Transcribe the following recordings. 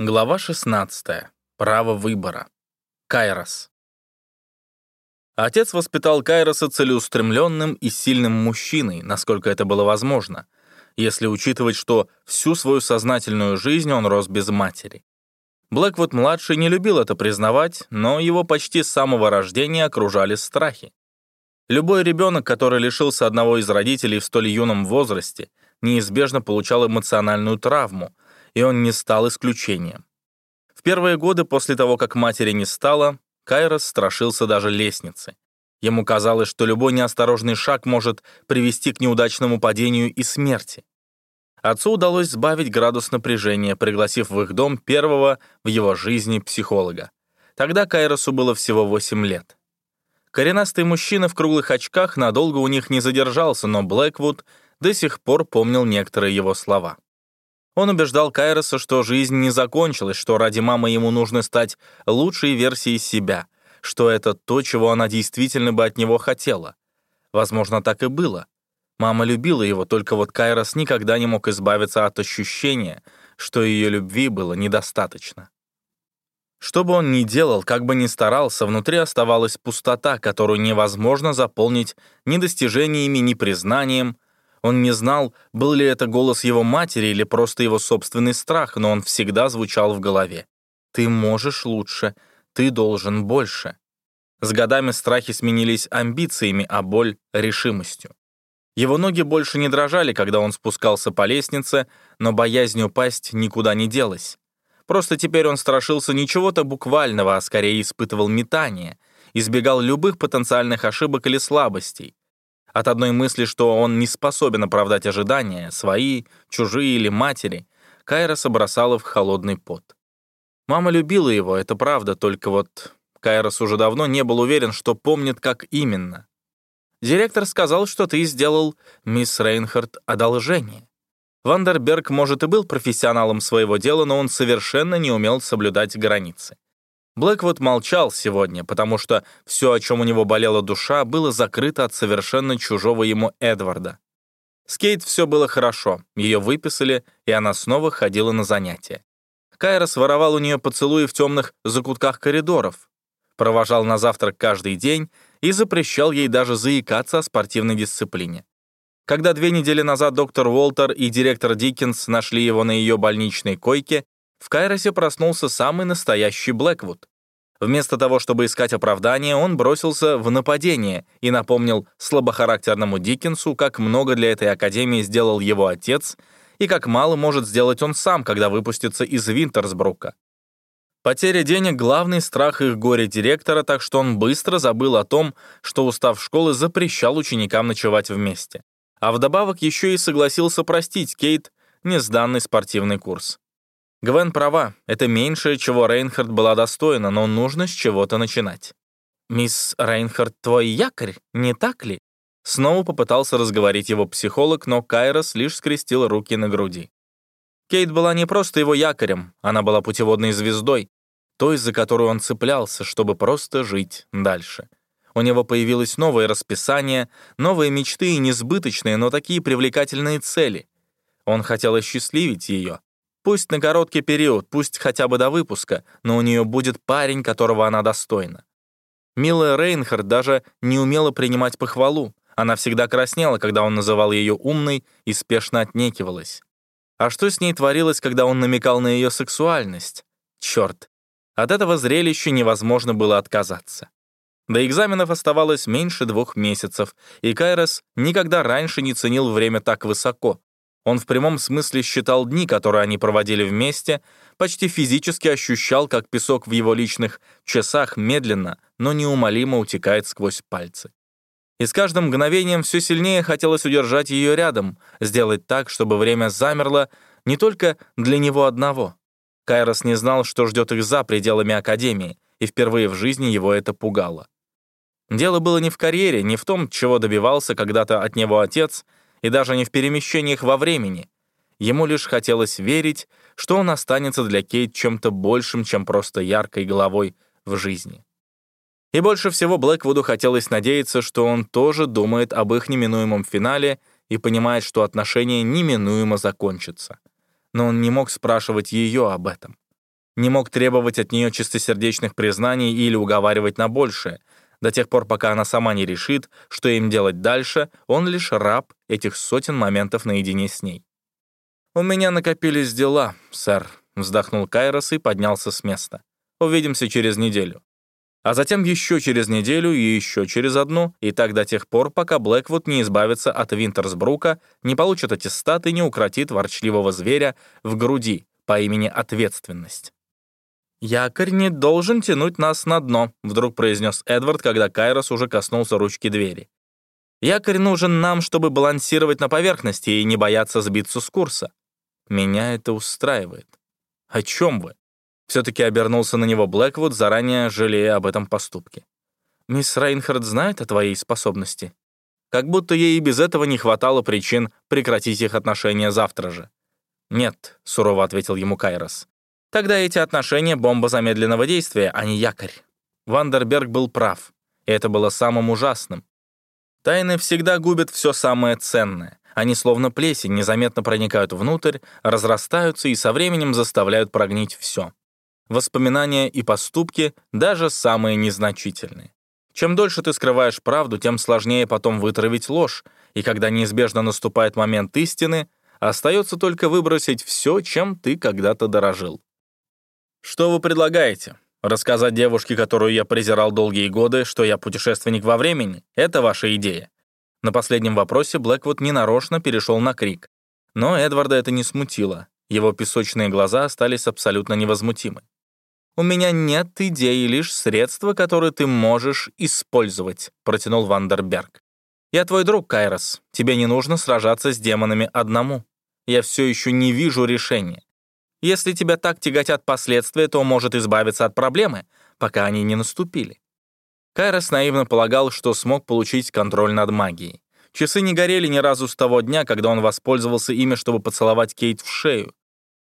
Глава 16. Право выбора. Кайрос. Отец воспитал Кайроса целеустремленным и сильным мужчиной, насколько это было возможно, если учитывать, что всю свою сознательную жизнь он рос без матери. Блэквуд-младший не любил это признавать, но его почти с самого рождения окружали страхи. Любой ребенок, который лишился одного из родителей в столь юном возрасте, неизбежно получал эмоциональную травму, и он не стал исключением. В первые годы после того, как матери не стало, Кайрос страшился даже лестницы. Ему казалось, что любой неосторожный шаг может привести к неудачному падению и смерти. Отцу удалось сбавить градус напряжения, пригласив в их дом первого в его жизни психолога. Тогда Кайросу было всего 8 лет. Коренастый мужчина в круглых очках надолго у них не задержался, но Блэквуд до сих пор помнил некоторые его слова. Он убеждал Кайроса, что жизнь не закончилась, что ради мамы ему нужно стать лучшей версией себя, что это то, чего она действительно бы от него хотела. Возможно, так и было. Мама любила его, только вот Кайрос никогда не мог избавиться от ощущения, что ее любви было недостаточно. Что бы он ни делал, как бы ни старался, внутри оставалась пустота, которую невозможно заполнить ни достижениями, ни признанием. Он не знал, был ли это голос его матери или просто его собственный страх, но он всегда звучал в голове. «Ты можешь лучше, ты должен больше». С годами страхи сменились амбициями, а боль — решимостью. Его ноги больше не дрожали, когда он спускался по лестнице, но боязнь упасть никуда не делась. Просто теперь он страшился не чего-то буквального, а скорее испытывал метание, избегал любых потенциальных ошибок или слабостей. От одной мысли, что он не способен оправдать ожидания, свои, чужие или матери, Кайроса бросала в холодный пот. Мама любила его, это правда, только вот Кайрос уже давно не был уверен, что помнит, как именно. Директор сказал, что ты сделал мисс Рейнхард одолжение. Вандерберг, может, и был профессионалом своего дела, но он совершенно не умел соблюдать границы. Блэквуд молчал сегодня, потому что все, о чем у него болела душа, было закрыто от совершенно чужого ему Эдварда. С Кейт все было хорошо, ее выписали, и она снова ходила на занятия. Кайрос воровал у нее поцелуи в темных закутках коридоров, провожал на завтрак каждый день и запрещал ей даже заикаться о спортивной дисциплине. Когда две недели назад доктор Уолтер и директор Диккенс нашли его на ее больничной койке, в Кайросе проснулся самый настоящий Блэквуд. Вместо того, чтобы искать оправдание, он бросился в нападение и напомнил слабохарактерному Диккенсу, как много для этой академии сделал его отец и как мало может сделать он сам, когда выпустится из Винтерсбрука. Потеря денег — главный страх их горе-директора, так что он быстро забыл о том, что устав школы запрещал ученикам ночевать вместе а вдобавок еще и согласился простить Кейт несданный спортивный курс. Гвен права, это меньшее, чего Рейнхард была достойна, но нужно с чего-то начинать. «Мисс Рейнхард, твой якорь, не так ли?» Снова попытался разговорить его психолог, но Кайрос лишь скрестил руки на груди. Кейт была не просто его якорем, она была путеводной звездой, той, за которую он цеплялся, чтобы просто жить дальше. У него появилось новое расписание, новые мечты и несбыточные, но такие привлекательные цели. Он хотел осчастливить ее. Пусть на короткий период, пусть хотя бы до выпуска, но у нее будет парень, которого она достойна. Милая Рейнхард даже не умела принимать похвалу. Она всегда краснела, когда он называл ее умной и спешно отнекивалась. А что с ней творилось, когда он намекал на ее сексуальность? Черт, от этого зрелища невозможно было отказаться. До экзаменов оставалось меньше двух месяцев, и Кайрос никогда раньше не ценил время так высоко. Он в прямом смысле считал дни, которые они проводили вместе, почти физически ощущал, как песок в его личных часах медленно, но неумолимо утекает сквозь пальцы. И с каждым мгновением все сильнее хотелось удержать ее рядом, сделать так, чтобы время замерло не только для него одного. Кайрос не знал, что ждет их за пределами Академии, и впервые в жизни его это пугало. Дело было не в карьере, не в том, чего добивался когда-то от него отец, и даже не в перемещениях во времени. Ему лишь хотелось верить, что он останется для Кейт чем-то большим, чем просто яркой головой в жизни. И больше всего Блэквуду хотелось надеяться, что он тоже думает об их неминуемом финале и понимает, что отношения неминуемо закончатся. Но он не мог спрашивать ее об этом. не мог требовать от нее чистосердечных признаний или уговаривать на большее. До тех пор, пока она сама не решит, что им делать дальше, он лишь раб этих сотен моментов наедине с ней. «У меня накопились дела, сэр», — вздохнул Кайрос и поднялся с места. «Увидимся через неделю». А затем еще через неделю и еще через одну, и так до тех пор, пока Блэквуд не избавится от Винтерсбрука, не получит аттестат и не укротит ворчливого зверя в груди по имени Ответственность. «Якорь не должен тянуть нас на дно», — вдруг произнес Эдвард, когда Кайрос уже коснулся ручки двери. «Якорь нужен нам, чтобы балансировать на поверхности и не бояться сбиться с курса. Меня это устраивает». «О чем вы?» Все-таки обернулся на него Блэквуд, заранее жалея об этом поступке. «Мисс Рейнхард знает о твоей способности?» Как будто ей и без этого не хватало причин прекратить их отношения завтра же. «Нет», — сурово ответил ему Кайрос. Тогда эти отношения — бомба замедленного действия, а не якорь. Вандерберг был прав, и это было самым ужасным. Тайны всегда губят все самое ценное. Они словно плесень незаметно проникают внутрь, разрастаются и со временем заставляют прогнить все. Воспоминания и поступки даже самые незначительные. Чем дольше ты скрываешь правду, тем сложнее потом вытравить ложь, и когда неизбежно наступает момент истины, остается только выбросить все, чем ты когда-то дорожил. «Что вы предлагаете? Рассказать девушке, которую я презирал долгие годы, что я путешественник во времени? Это ваша идея?» На последнем вопросе Блэквуд ненарочно перешел на крик. Но Эдварда это не смутило. Его песочные глаза остались абсолютно невозмутимы. «У меня нет идеи, лишь средства, которые ты можешь использовать», — протянул Вандерберг. «Я твой друг, Кайрос. Тебе не нужно сражаться с демонами одному. Я все еще не вижу решения. Если тебя так тяготят последствия, то может избавиться от проблемы, пока они не наступили. Кайрос наивно полагал, что смог получить контроль над магией. Часы не горели ни разу с того дня, когда он воспользовался ими, чтобы поцеловать Кейт в шею.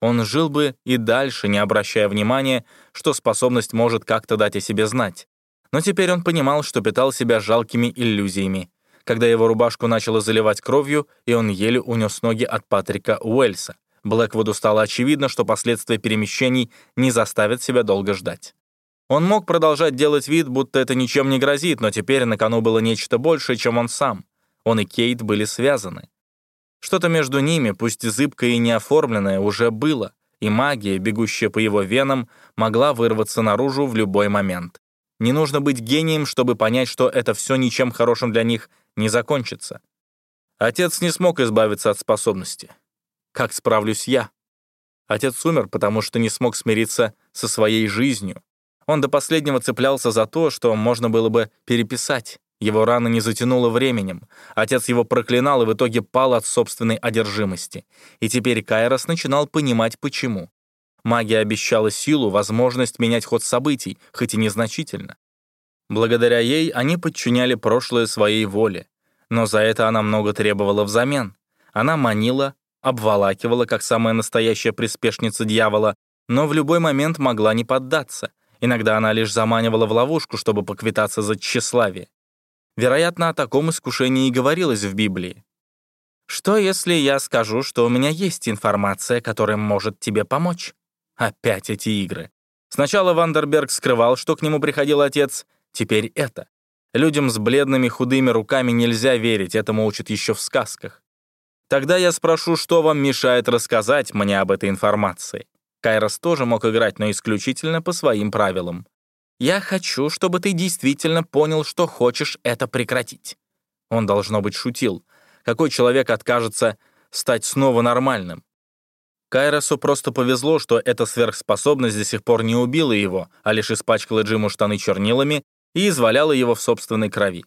Он жил бы и дальше, не обращая внимания, что способность может как-то дать о себе знать. Но теперь он понимал, что питал себя жалкими иллюзиями. Когда его рубашку начало заливать кровью, и он еле унес ноги от Патрика Уэльса. Блэквуду стало очевидно, что последствия перемещений не заставят себя долго ждать. Он мог продолжать делать вид, будто это ничем не грозит, но теперь на кону было нечто большее, чем он сам. Он и Кейт были связаны. Что-то между ними, пусть зыбкое и неоформленное, уже было, и магия, бегущая по его венам, могла вырваться наружу в любой момент. Не нужно быть гением, чтобы понять, что это все ничем хорошим для них не закончится. Отец не смог избавиться от способности. Как справлюсь я? Отец умер, потому что не смог смириться со своей жизнью. Он до последнего цеплялся за то, что можно было бы переписать. Его рана не затянула временем. Отец его проклинал и в итоге пал от собственной одержимости. И теперь Кайрос начинал понимать, почему. Магия обещала силу, возможность менять ход событий, хоть и незначительно. Благодаря ей они подчиняли прошлое своей воле. Но за это она много требовала взамен. Она манила, обволакивала, как самая настоящая приспешница дьявола, но в любой момент могла не поддаться. Иногда она лишь заманивала в ловушку, чтобы поквитаться за тщеславие. Вероятно, о таком искушении и говорилось в Библии. «Что, если я скажу, что у меня есть информация, которая может тебе помочь?» Опять эти игры. Сначала Вандерберг скрывал, что к нему приходил отец, теперь это. Людям с бледными худыми руками нельзя верить, этому учат еще в сказках. Тогда я спрошу, что вам мешает рассказать мне об этой информации. Кайрос тоже мог играть, но исключительно по своим правилам. Я хочу, чтобы ты действительно понял, что хочешь это прекратить. Он, должно быть, шутил. Какой человек откажется стать снова нормальным? Кайросу просто повезло, что эта сверхспособность до сих пор не убила его, а лишь испачкала Джиму штаны чернилами и изваляла его в собственной крови.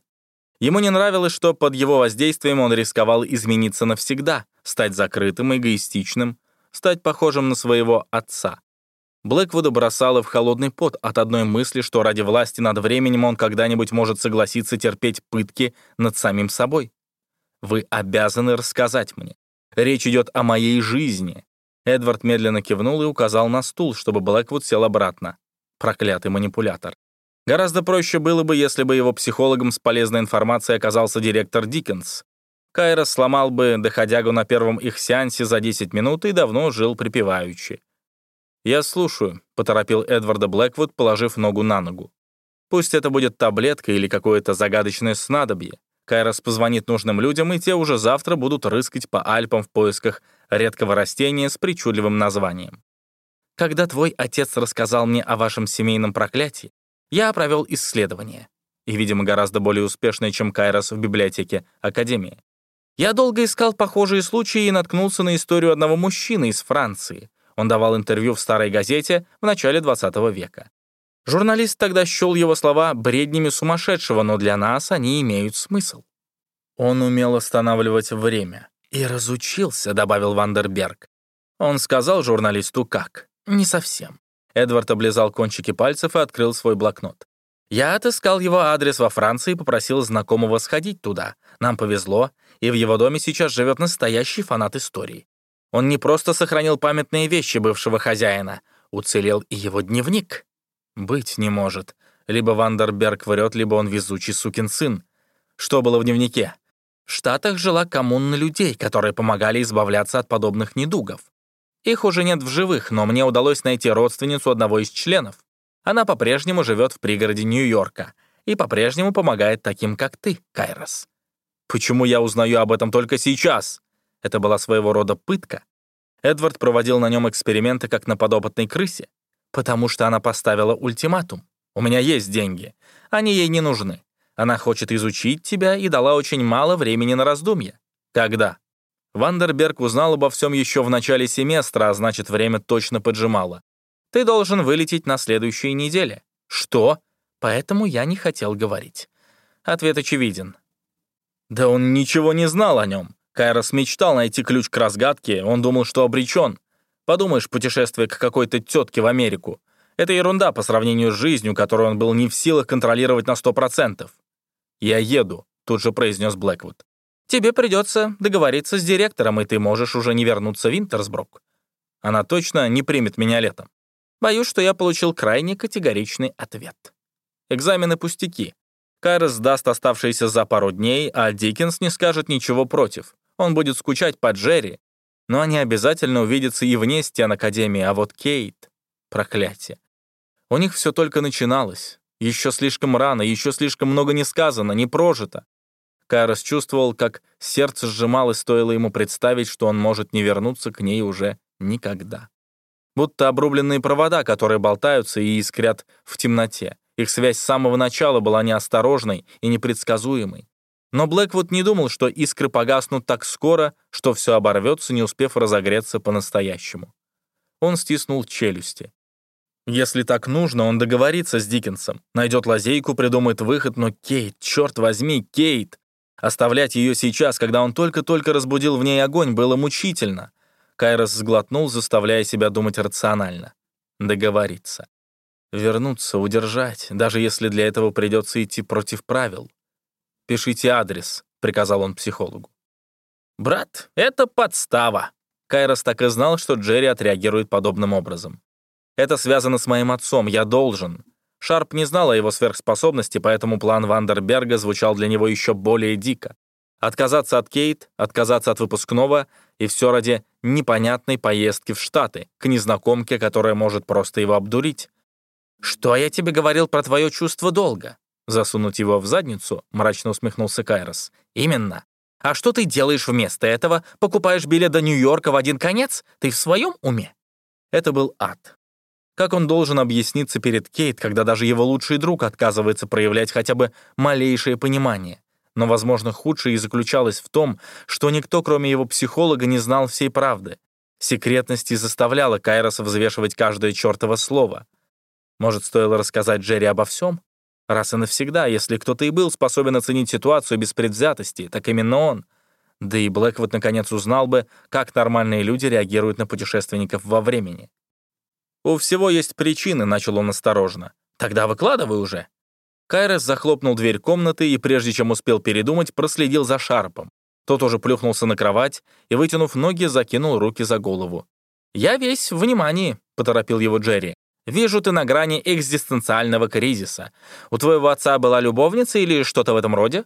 Ему не нравилось, что под его воздействием он рисковал измениться навсегда, стать закрытым, эгоистичным, стать похожим на своего отца. Блэквуда бросало в холодный пот от одной мысли, что ради власти над временем он когда-нибудь может согласиться терпеть пытки над самим собой. «Вы обязаны рассказать мне. Речь идет о моей жизни». Эдвард медленно кивнул и указал на стул, чтобы Блэквуд сел обратно. Проклятый манипулятор. Гораздо проще было бы, если бы его психологом с полезной информацией оказался директор Диккенс. Кайрос сломал бы доходягу на первом их сеансе за 10 минут и давно жил припеваючи. «Я слушаю», — поторопил Эдварда Блэквуд, положив ногу на ногу. «Пусть это будет таблетка или какое-то загадочное снадобье. Кайрос позвонит нужным людям, и те уже завтра будут рыскать по Альпам в поисках редкого растения с причудливым названием. Когда твой отец рассказал мне о вашем семейном проклятии, я провел исследование, и, видимо, гораздо более успешное, чем Кайрос в библиотеке Академии. Я долго искал похожие случаи и наткнулся на историю одного мужчины из Франции. Он давал интервью в старой газете в начале 20 века. Журналист тогда счел его слова бреднями сумасшедшего, но для нас они имеют смысл. Он умел останавливать время. «И разучился», — добавил Вандерберг. Он сказал журналисту как. Не совсем. Эдвард облизал кончики пальцев и открыл свой блокнот. Я отыскал его адрес во Франции и попросил знакомого сходить туда. Нам повезло, и в его доме сейчас живет настоящий фанат истории. Он не просто сохранил памятные вещи бывшего хозяина, уцелел и его дневник. Быть не может. Либо Вандерберг врет, либо он везучий сукин сын. Что было в дневнике? В Штатах жила коммуна людей, которые помогали избавляться от подобных недугов. Их уже нет в живых, но мне удалось найти родственницу одного из членов. Она по-прежнему живет в пригороде Нью-Йорка и по-прежнему помогает таким, как ты, Кайрос. Почему я узнаю об этом только сейчас? Это была своего рода пытка. Эдвард проводил на нем эксперименты, как на подопытной крысе. Потому что она поставила ультиматум. «У меня есть деньги. Они ей не нужны. Она хочет изучить тебя и дала очень мало времени на раздумье. Когда?» Вандерберг узнал обо всем еще в начале семестра, а значит, время точно поджимало. «Ты должен вылететь на следующей неделе». «Что?» Поэтому я не хотел говорить. Ответ очевиден. Да он ничего не знал о нем. Кайрос мечтал найти ключ к разгадке, он думал, что обречен. Подумаешь, путешествие к какой-то тетке в Америку. Это ерунда по сравнению с жизнью, которую он был не в силах контролировать на сто процентов. «Я еду», — тут же произнес Блэквуд. «Тебе придется договориться с директором, и ты можешь уже не вернуться в Винтерсбрук. Она точно не примет меня летом. Боюсь, что я получил крайне категоричный ответ. Экзамены пустяки. Кайрос сдаст оставшиеся за пару дней, а Диккенс не скажет ничего против. Он будет скучать по Джерри, но они обязательно увидятся и вне стен Академии, а вот Кейт — проклятие. У них все только начиналось. Еще слишком рано, еще слишком много не сказано, не прожито. Кайрос чувствовал, как сердце сжималось, стоило ему представить, что он может не вернуться к ней уже никогда. Будто обрубленные провода, которые болтаются и искрят в темноте. Их связь с самого начала была неосторожной и непредсказуемой. Но Блэквуд не думал, что искры погаснут так скоро, что все оборвется, не успев разогреться по-настоящему. Он стиснул челюсти. Если так нужно, он договорится с Диккенсом, найдет лазейку, придумает выход, но Кейт, черт возьми, Кейт! Оставлять ее сейчас, когда он только-только разбудил в ней огонь, было мучительно. Кайрос сглотнул, заставляя себя думать рационально. Договориться. Вернуться, удержать, даже если для этого придется идти против правил. «Пишите адрес», — приказал он психологу. «Брат, это подстава». Кайрос так и знал, что Джерри отреагирует подобным образом. «Это связано с моим отцом, я должен». Шарп не знал о его сверхспособности, поэтому план Вандерберга звучал для него еще более дико. Отказаться от Кейт, отказаться от выпускного, и все ради непонятной поездки в Штаты, к незнакомке, которая может просто его обдурить. «Что я тебе говорил про твое чувство долга?» Засунуть его в задницу, мрачно усмехнулся Кайрос. «Именно. А что ты делаешь вместо этого? Покупаешь билет до Нью-Йорка в один конец? Ты в своем уме?» Это был ад. Как он должен объясниться перед Кейт, когда даже его лучший друг отказывается проявлять хотя бы малейшее понимание? Но, возможно, худшее и заключалось в том, что никто, кроме его психолога, не знал всей правды. Секретность и заставляла Кайроса взвешивать каждое чертово слово. Может, стоило рассказать Джерри обо всем? Раз и навсегда, если кто-то и был способен оценить ситуацию без предвзятости, так именно он. Да и Блэквуд наконец узнал бы, как нормальные люди реагируют на путешественников во времени. «У всего есть причины», — начал он осторожно. «Тогда выкладывай уже». Кайрос захлопнул дверь комнаты и, прежде чем успел передумать, проследил за Шарпом. Тот уже плюхнулся на кровать и, вытянув ноги, закинул руки за голову. «Я весь внимание», — поторопил его Джерри. Вижу, ты на грани экзистенциального кризиса. У твоего отца была любовница или что-то в этом роде?»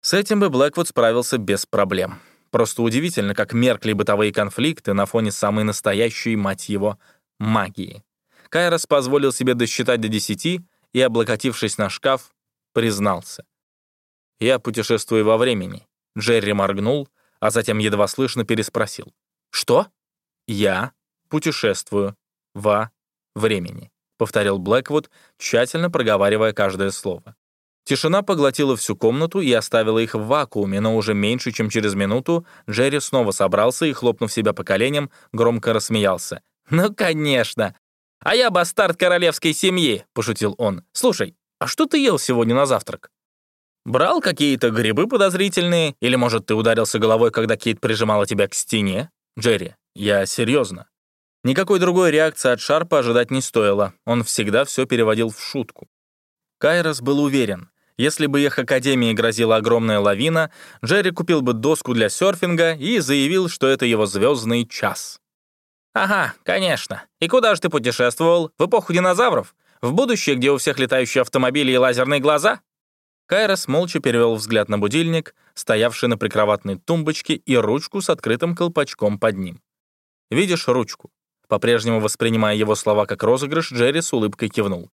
С этим бы Блэквуд справился без проблем. Просто удивительно, как меркли бытовые конфликты на фоне самой настоящей, мать его, магии. Кайрос позволил себе досчитать до десяти и, облокотившись на шкаф, признался. «Я путешествую во времени». Джерри моргнул, а затем едва слышно переспросил. «Что?» «Я путешествую во времени», — повторил Блэквуд, тщательно проговаривая каждое слово. Тишина поглотила всю комнату и оставила их в вакууме, но уже меньше, чем через минуту Джерри снова собрался и, хлопнув себя по коленям, громко рассмеялся. «Ну, конечно! А я бастард королевской семьи!» — пошутил он. «Слушай, а что ты ел сегодня на завтрак?» «Брал какие-то грибы подозрительные? Или, может, ты ударился головой, когда Кейт прижимала тебя к стене?» «Джерри, я серьезно. Никакой другой реакции от Шарпа ожидать не стоило. Он всегда все переводил в шутку. Кайрос был уверен, если бы их академии грозила огромная лавина, Джерри купил бы доску для серфинга и заявил, что это его звездный час. «Ага, конечно. И куда же ты путешествовал? В эпоху динозавров? В будущее, где у всех летающие автомобили и лазерные глаза?» Кайрос молча перевел взгляд на будильник, стоявший на прикроватной тумбочке, и ручку с открытым колпачком под ним. «Видишь ручку?» По-прежнему воспринимая его слова как розыгрыш, Джерри с улыбкой кивнул.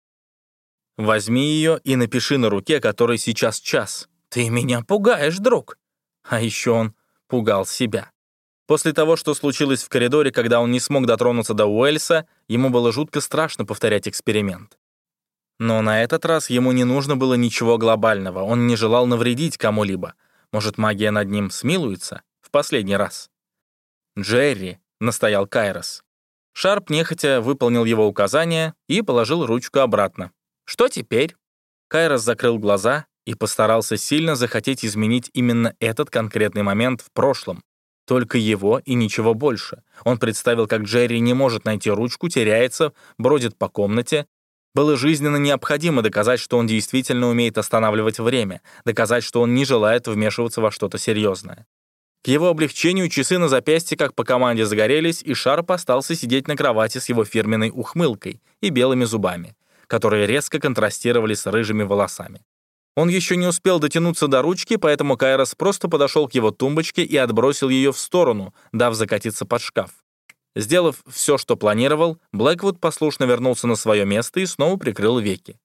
Возьми ее и напиши на руке, который сейчас час. Ты меня пугаешь, друг. А еще он пугал себя. После того, что случилось в коридоре, когда он не смог дотронуться до Уэльса, ему было жутко страшно повторять эксперимент. Но на этот раз ему не нужно было ничего глобального, он не желал навредить кому-либо. Может, магия над ним смилуется? В последний раз. «Джерри», — настоял Кайрос. Шарп нехотя выполнил его указание и положил ручку обратно. Что теперь? Кайрос закрыл глаза и постарался сильно захотеть изменить именно этот конкретный момент в прошлом. Только его и ничего больше. Он представил, как Джерри не может найти ручку, теряется, бродит по комнате. Было жизненно необходимо доказать, что он действительно умеет останавливать время, доказать, что он не желает вмешиваться во что-то серьезное. К его облегчению часы на запястье как по команде загорелись, и Шарп остался сидеть на кровати с его фирменной ухмылкой и белыми зубами которые резко контрастировали с рыжими волосами. Он еще не успел дотянуться до ручки, поэтому Кайрос просто подошел к его тумбочке и отбросил ее в сторону, дав закатиться под шкаф. Сделав все, что планировал, Блэквуд послушно вернулся на свое место и снова прикрыл веки.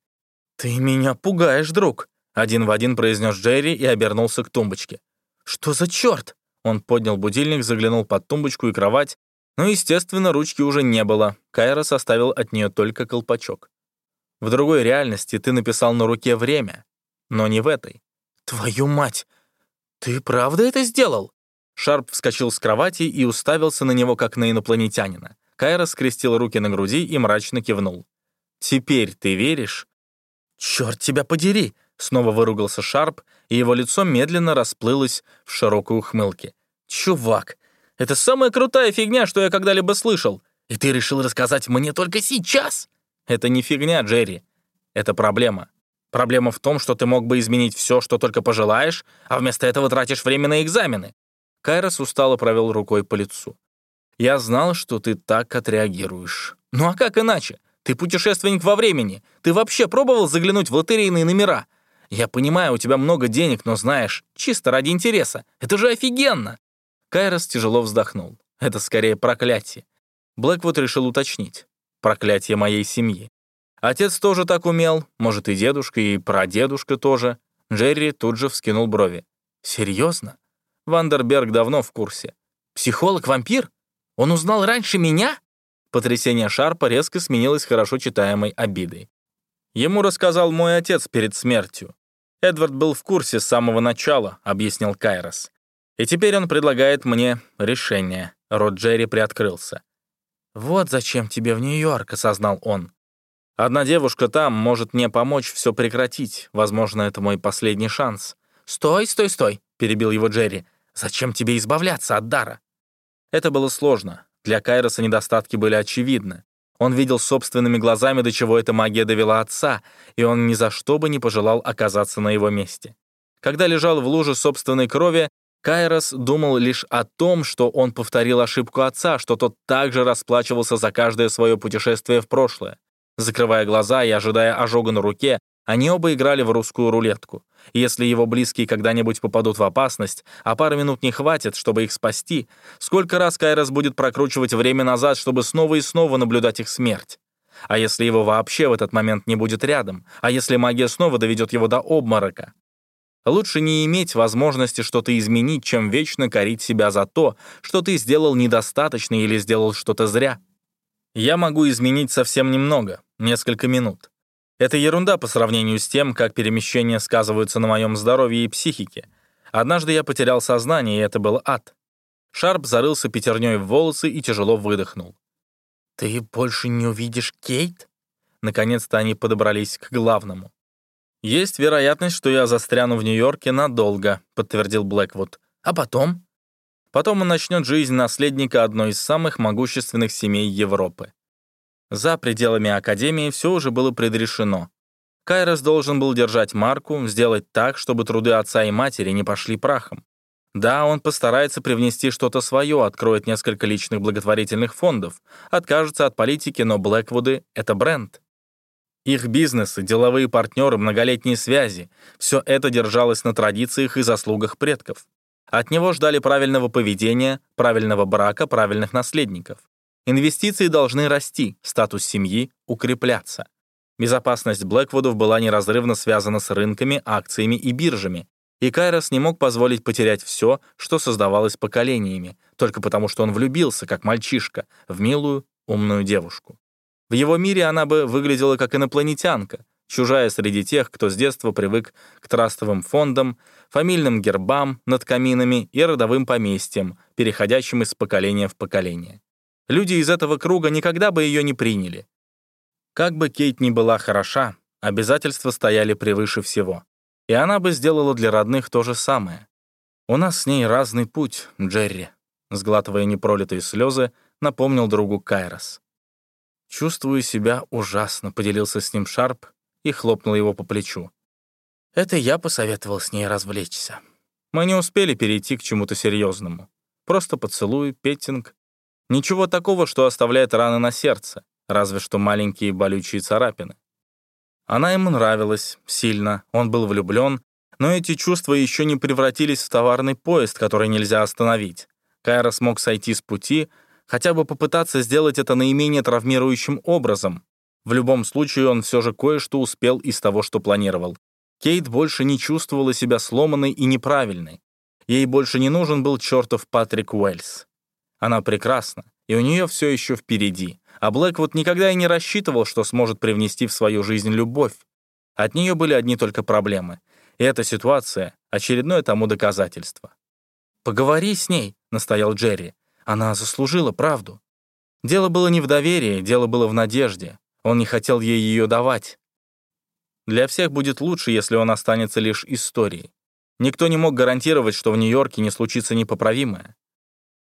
«Ты меня пугаешь, друг», — один в один произнес Джерри и обернулся к тумбочке. «Что за черт?» Он поднял будильник, заглянул под тумбочку и кровать, но, естественно, ручки уже не было. Кайрос оставил от нее только колпачок. В другой реальности ты написал на руке время, но не в этой. Твою мать! Ты правда это сделал? Шарп вскочил с кровати и уставился на него, как на инопланетянина. Кайра скрестил руки на груди и мрачно кивнул. «Теперь ты веришь?» «Черт тебя подери!» — снова выругался Шарп, и его лицо медленно расплылось в широкой ухмылке. «Чувак, это самая крутая фигня, что я когда-либо слышал, и ты решил рассказать мне только сейчас?» Это не фигня, Джерри. Это проблема. Проблема в том, что ты мог бы изменить все, что только пожелаешь, а вместо этого тратишь время на экзамены. Кайрос устало провел рукой по лицу. Я знал, что ты так отреагируешь. Ну а как иначе? Ты путешественник во времени. Ты вообще пробовал заглянуть в лотерейные номера? Я понимаю, у тебя много денег, но знаешь, чисто ради интереса. Это же офигенно!» Кайрос тяжело вздохнул. Это скорее проклятие. Блэквуд решил уточнить проклятие моей семьи. Отец тоже так умел, может, и дедушка, и прадедушка тоже. Джерри тут же вскинул брови. «Серьезно? Вандерберг давно в курсе. Психолог-вампир? Он узнал раньше меня?» Потрясение Шарпа резко сменилось хорошо читаемой обидой. Ему рассказал мой отец перед смертью. Эдвард был в курсе с самого начала, объяснил Кайрос. И теперь он предлагает мне решение. Рот Джерри приоткрылся. «Вот зачем тебе в Нью-Йорк», — осознал он. «Одна девушка там может мне помочь все прекратить. Возможно, это мой последний шанс». «Стой, стой, стой», — перебил его Джерри. «Зачем тебе избавляться от дара?» Это было сложно. Для Кайроса недостатки были очевидны. Он видел собственными глазами, до чего эта магия довела отца, и он ни за что бы не пожелал оказаться на его месте. Когда лежал в луже собственной крови, Кайрос думал лишь о том, что он повторил ошибку отца, что тот также расплачивался за каждое свое путешествие в прошлое. Закрывая глаза и ожидая ожога на руке, Они оба играли в русскую рулетку. Если его близкие когда-нибудь попадут в опасность, а пары минут не хватит, чтобы их спасти, сколько раз Кайрос будет прокручивать время назад, чтобы снова и снова наблюдать их смерть? А если его вообще в этот момент не будет рядом? А если магия снова доведет его до обморока? Лучше не иметь возможности что-то изменить, чем вечно корить себя за то, что ты сделал недостаточно или сделал что-то зря. Я могу изменить совсем немного, несколько минут. Это ерунда по сравнению с тем, как перемещения сказываются на моем здоровье и психике. Однажды я потерял сознание, и это был ад. Шарп зарылся пятерней в волосы и тяжело выдохнул. «Ты больше не увидишь Кейт?» Наконец-то они подобрались к главному. «Есть вероятность, что я застряну в Нью-Йорке надолго», — подтвердил Блэквуд. «А потом?» Потом он начнет жизнь наследника одной из самых могущественных семей Европы. За пределами Академии все уже было предрешено. Кайрос должен был держать марку, сделать так, чтобы труды отца и матери не пошли прахом. Да, он постарается привнести что-то свое, откроет несколько личных благотворительных фондов, откажется от политики, но Блэквуды — это бренд. Их бизнесы, деловые партнеры, многолетние связи — все это держалось на традициях и заслугах предков. От него ждали правильного поведения, правильного брака, правильных наследников. Инвестиции должны расти, статус семьи — укрепляться. Безопасность Блэквудов была неразрывно связана с рынками, акциями и биржами, и Кайрос не мог позволить потерять все, что создавалось поколениями, только потому что он влюбился, как мальчишка, в милую, умную девушку. В его мире она бы выглядела как инопланетянка, чужая среди тех, кто с детства привык к трастовым фондам, фамильным гербам над каминами и родовым поместьям, переходящим из поколения в поколение. Люди из этого круга никогда бы ее не приняли. Как бы Кейт ни была хороша, обязательства стояли превыше всего. И она бы сделала для родных то же самое. «У нас с ней разный путь, Джерри», — сглатывая непролитые слезы, напомнил другу Кайрос. «Чувствую себя ужасно», — поделился с ним Шарп и хлопнул его по плечу. «Это я посоветовал с ней развлечься. Мы не успели перейти к чему-то серьезному. Просто поцелуй, петтинг. Ничего такого, что оставляет раны на сердце, разве что маленькие болючие царапины. Она ему нравилась, сильно, он был влюблен, но эти чувства еще не превратились в товарный поезд, который нельзя остановить. Кайра смог сойти с пути, хотя бы попытаться сделать это наименее травмирующим образом. В любом случае, он все же кое-что успел из того, что планировал. Кейт больше не чувствовала себя сломанной и неправильной. Ей больше не нужен был чертов Патрик Уэльс. Она прекрасна, и у нее все еще впереди. А Блэквуд никогда и не рассчитывал, что сможет привнести в свою жизнь любовь. От нее были одни только проблемы. И эта ситуация — очередное тому доказательство. «Поговори с ней», — настоял Джерри. Она заслужила правду. Дело было не в доверии, дело было в надежде. Он не хотел ей ее давать. Для всех будет лучше, если он останется лишь историей. Никто не мог гарантировать, что в Нью-Йорке не случится непоправимое.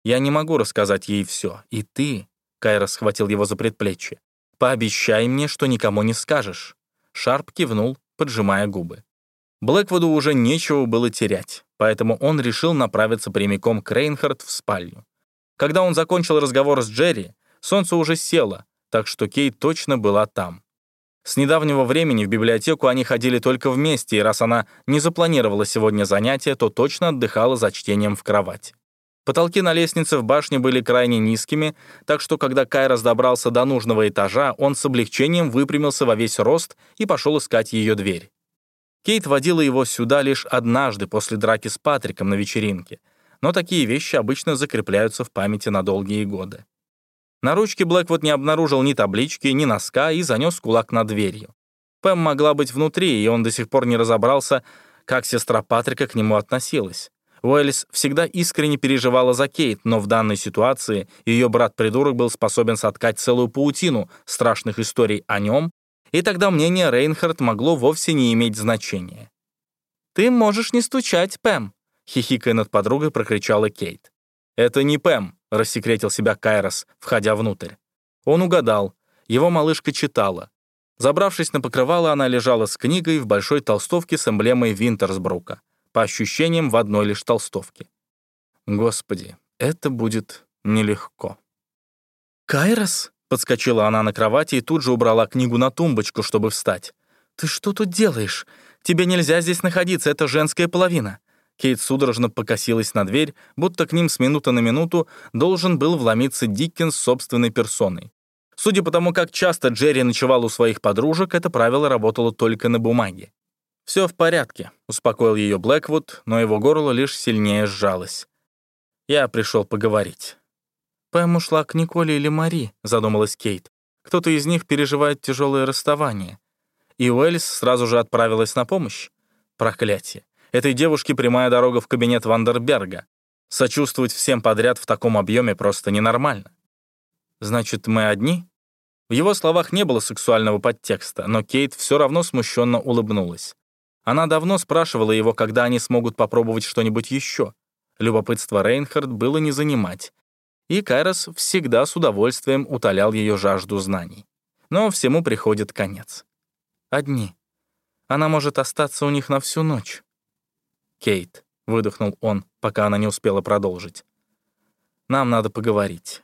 Я не могу рассказать ей все. И ты, Кайра схватил его за предплечье, пообещай мне, что никому не скажешь. Шарп кивнул, поджимая губы. Блэквуду уже нечего было терять, поэтому он решил направиться прямиком к Рейнхард в спальню. Когда он закончил разговор с Джерри, солнце уже село, так что Кейт точно была там. С недавнего времени в библиотеку они ходили только вместе, и раз она не запланировала сегодня занятия, то точно отдыхала за чтением в кровать. Потолки на лестнице в башне были крайне низкими, так что когда Кайрос добрался до нужного этажа, он с облегчением выпрямился во весь рост и пошел искать ее дверь. Кейт водила его сюда лишь однажды после драки с Патриком на вечеринке — но такие вещи обычно закрепляются в памяти на долгие годы. На ручке Блэквуд не обнаружил ни таблички, ни носка и занес кулак над дверью. Пэм могла быть внутри, и он до сих пор не разобрался, как сестра Патрика к нему относилась. Уэллис всегда искренне переживала за Кейт, но в данной ситуации ее брат-придурок был способен соткать целую паутину страшных историй о нем, и тогда мнение Рейнхард могло вовсе не иметь значения. «Ты можешь не стучать, Пэм», хихикая над подругой, прокричала Кейт. «Это не Пэм», — рассекретил себя Кайрос, входя внутрь. Он угадал. Его малышка читала. Забравшись на покрывало, она лежала с книгой в большой толстовке с эмблемой Винтерсбрука, по ощущениям в одной лишь толстовке. Господи, это будет нелегко. «Кайрос?» — подскочила она на кровати и тут же убрала книгу на тумбочку, чтобы встать. «Ты что тут делаешь? Тебе нельзя здесь находиться, это женская половина». Кейт судорожно покосилась на дверь, будто к ним с минуты на минуту должен был вломиться Диккенс собственной персоной. Судя по тому, как часто Джерри ночевал у своих подружек, это правило работало только на бумаге. «Все в порядке», — успокоил ее Блэквуд, но его горло лишь сильнее сжалось. «Я пришел поговорить». «Пэм ушла к Николе или Мари», — задумалась Кейт. «Кто-то из них переживает тяжелое расставание». И Уэльс сразу же отправилась на помощь. Проклятие. Этой девушке прямая дорога в кабинет Вандерберга. Сочувствовать всем подряд в таком объеме просто ненормально. «Значит, мы одни?» В его словах не было сексуального подтекста, но Кейт все равно смущенно улыбнулась. Она давно спрашивала его, когда они смогут попробовать что-нибудь еще. Любопытство Рейнхард было не занимать. И Кайрос всегда с удовольствием утолял ее жажду знаний. Но всему приходит конец. Одни. Она может остаться у них на всю ночь. «Кейт», — выдохнул он, пока она не успела продолжить. «Нам надо поговорить».